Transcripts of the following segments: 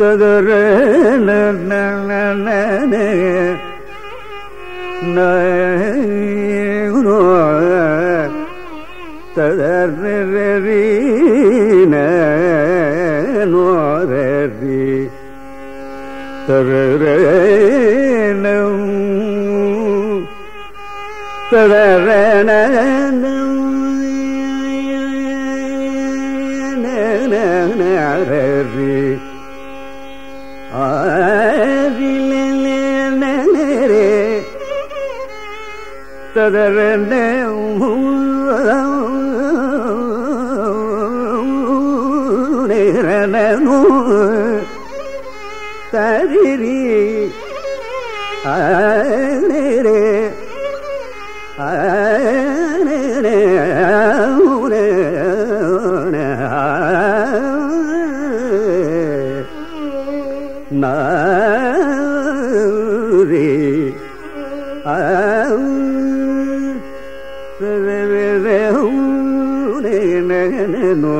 ததர ததரி തരേണം തരേണം തരേണ്ട നേരണൂ tariri anire anire ure ne na ri a re re re ure ne ne no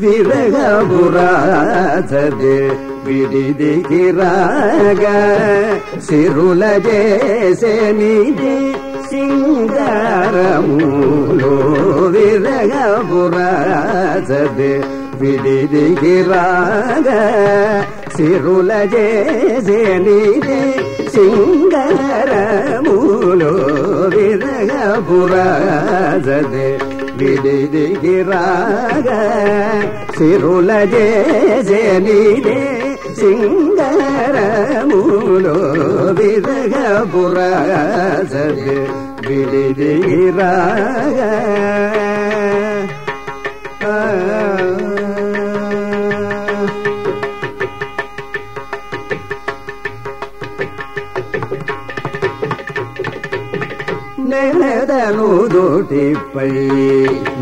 విరగబురాజదే విడిదిగిరాగ సిరుల చేసే నిధి సింగారములో విరగబురాజదే విడిదిగిరాగ సిరుల చేసే నిధి సింగారములో விடுகிறாக சிருளஜே சேனிதே சிங்கரமுலோ விதக புராசது. விடுகிறாக నెలదను దోటిపై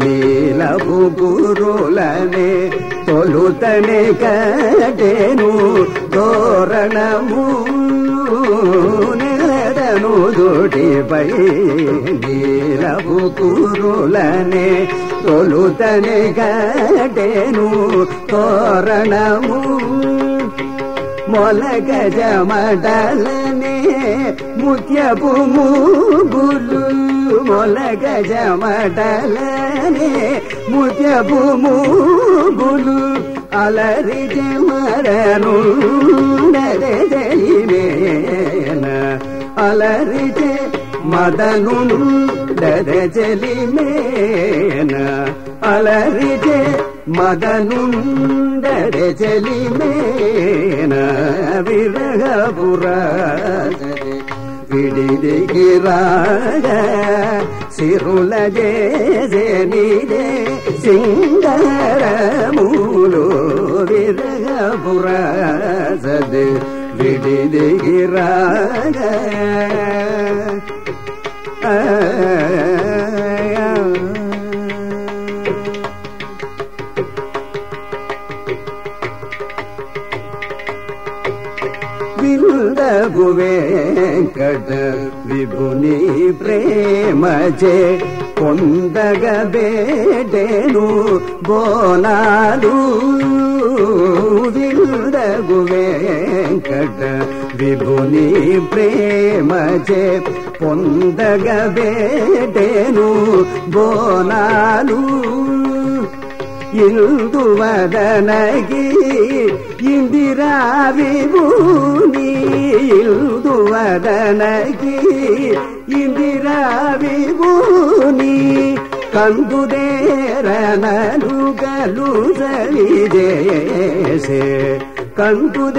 నీలపు పురులనే తొలుతనే కటెను తోరణము. నెలదను దోటిపై నీలపు పురులనే తొలుతనే కటెను తోరణము. మొలక జమటలనే ముత్యపు మూగులు ముత్యపు మూగులు అలరి జమరను చెలిమేన అలరి మదను దద చెలిమేన అలరి మదను దద చెలిమేన ಹಿಡಿದಿಗಿರಾಯ ಸಿರುಲಜೆ ಜನಿದೆ ಸಿಂಗರ ಮೂಲು ವಿರಗಪುರ ಸದ ಹಿಡಿದಿಗಿರಾಯ ಆ వెంకట విభుని ప్రేమచే పొందగబేటెను బోనాలు. విందగు వెంకట విభుని ప్రేమచే పొందగబేటేను బోనాలు. இந்துவதனகி இந்திராவிபூனி இந்துவதனகி இந்திராவிபூனி ಕಂದುದೇರನನುಗಲು ಜವಿಜೇಸೆ ಕಂದುದೇರನನುಗಲು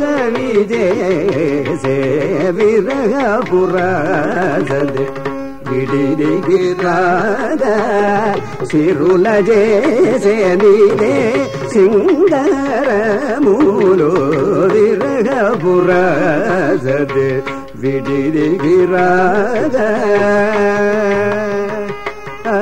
ಜವಿಜೇಸೆ ವಿರಹ ಪುರ పిడిదిగిరాగ సిరుల చేసే నీదే సింగరములు విరగపురాజదే విడిదిగిరాగ ఆ